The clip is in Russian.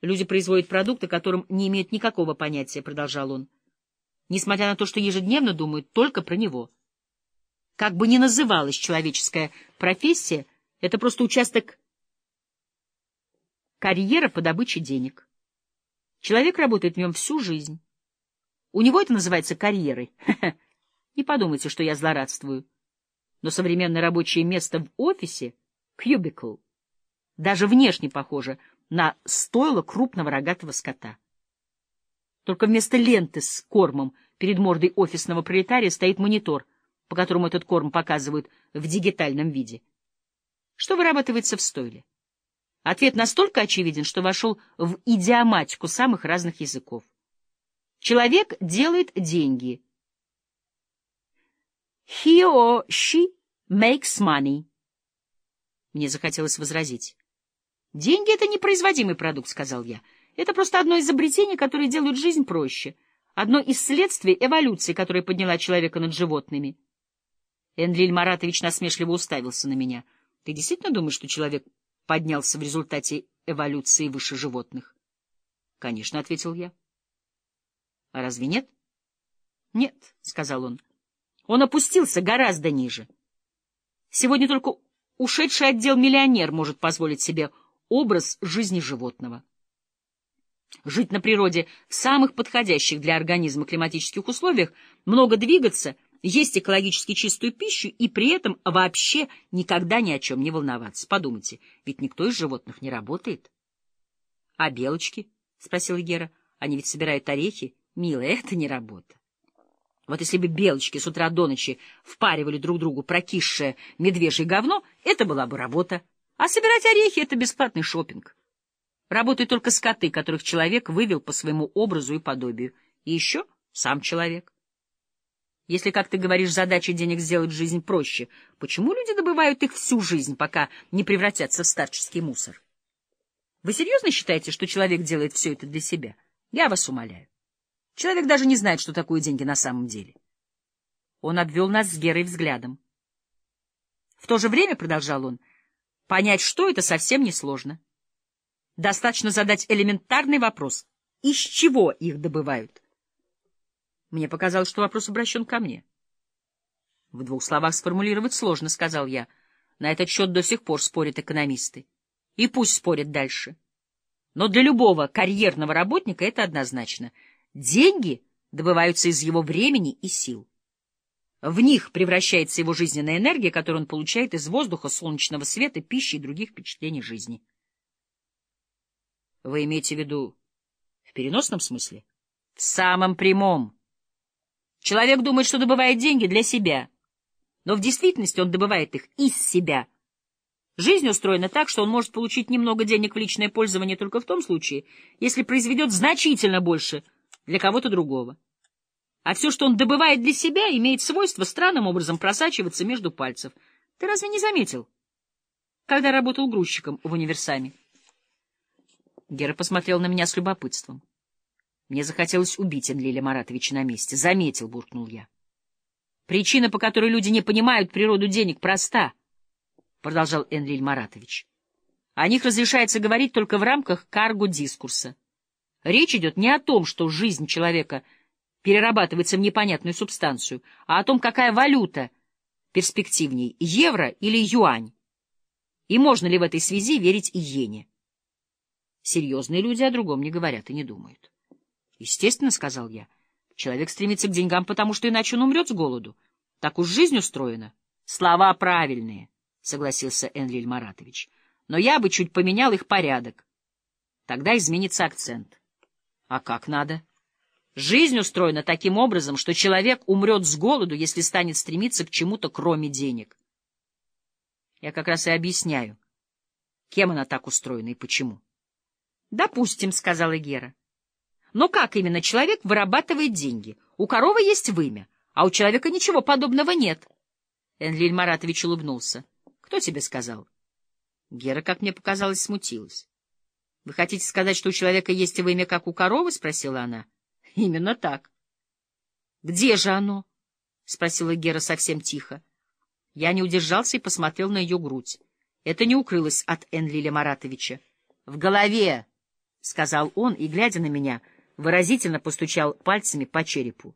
Люди производят продукты, о котором не имеют никакого понятия, — продолжал он, несмотря на то, что ежедневно думают только про него. Как бы ни называлась человеческая профессия, это просто участок карьера по добыче денег. Человек работает в нем всю жизнь. У него это называется карьерой. Не подумайте, что я злорадствую. Но современное рабочее место в офисе, кьюбикл, даже внешне похоже на стойло крупного рогатого скота. Только вместо ленты с кормом перед мордой офисного пролетария стоит монитор, по которому этот корм показывают в дигитальном виде. Что вырабатывается в стойле? Ответ настолько очевиден, что вошел в идиоматику самых разных языков. Человек делает деньги. He or she makes money. Мне захотелось возразить. Деньги — это непроизводимый продукт, — сказал я. Это просто одно изобретение, которое делает жизнь проще. Одно из следствий эволюции, которая подняла человека над животными. Энлиль Маратович насмешливо уставился на меня. Ты действительно думаешь, что человек поднялся в результате эволюции выше животных? — Конечно, — ответил я. — А разве нет? — Нет, — сказал он. Он опустился гораздо ниже. Сегодня только ушедший отдел миллионер может позволить себе образ жизни животного. Жить на природе в самых подходящих для организма климатических условиях, много двигаться, есть экологически чистую пищу и при этом вообще никогда ни о чем не волноваться. Подумайте, ведь никто из животных не работает. — А белочки? — спросила Гера. — Они ведь собирают орехи. Милая, это не работа. Вот если бы белочки с утра до ночи впаривали друг другу прокисшее медвежье говно, это была бы работа. А собирать орехи — это бесплатный шопинг. Работают только скоты, которых человек вывел по своему образу и подобию. И еще сам человек. Если, как ты говоришь, задача денег сделать жизнь проще, почему люди добывают их всю жизнь, пока не превратятся в старческий мусор? Вы серьезно считаете, что человек делает все это для себя? Я вас умоляю. Человек даже не знает, что такое деньги на самом деле. Он обвел нас с Герой взглядом. В то же время, — продолжал он, — понять, что это, совсем несложно. Достаточно задать элементарный вопрос. Из чего их добывают? Мне показалось, что вопрос обращен ко мне. В двух словах сформулировать сложно, — сказал я. На этот счет до сих пор спорят экономисты. И пусть спорят дальше. Но для любого карьерного работника это однозначно. Деньги добываются из его времени и сил. В них превращается его жизненная энергия, которую он получает из воздуха, солнечного света, пищи и других впечатлений жизни. Вы имеете в виду в переносном смысле? В самом прямом. Человек думает, что добывает деньги для себя, но в действительности он добывает их из себя. Жизнь устроена так, что он может получить немного денег в личное пользование только в том случае, если произведет значительно больше для кого-то другого. А все, что он добывает для себя, имеет свойство странным образом просачиваться между пальцев. Ты разве не заметил, когда работал грузчиком в универсаме? Гера посмотрел на меня с любопытством. Мне захотелось убить Энлиля Маратовича на месте. Заметил, буркнул я. Причина, по которой люди не понимают природу денег, проста, продолжал Энлиль Маратович. О них разрешается говорить только в рамках карго-дискурса. Речь идет не о том, что жизнь человека перерабатывается в непонятную субстанцию, а о том, какая валюта перспективней — евро или юань. И можно ли в этой связи верить иене? Серьезные люди о другом не говорят и не думают. — Естественно, — сказал я, — человек стремится к деньгам, потому что иначе он умрет с голоду. Так уж жизнь устроена. — Слова правильные, — согласился Энлиль Маратович. — Но я бы чуть поменял их порядок. Тогда изменится акцент. — А как надо? Жизнь устроена таким образом, что человек умрет с голоду, если станет стремиться к чему-то, кроме денег. Я как раз и объясняю, кем она так устроена и почему. — Допустим, — сказала Гера. — Но как именно человек вырабатывает деньги? У коровы есть вымя, а у человека ничего подобного нет. Энлиль Маратович улыбнулся. — Кто тебе сказал? Гера, как мне показалось, смутилась. — Вы хотите сказать, что у человека есть вымя, как у коровы? — спросила она. — Именно так. — Где же оно? — спросила Гера совсем тихо. Я не удержался и посмотрел на ее грудь. Это не укрылось от Энлиля Маратовича. — В голове! — сказал он и, глядя на меня, выразительно постучал пальцами по черепу.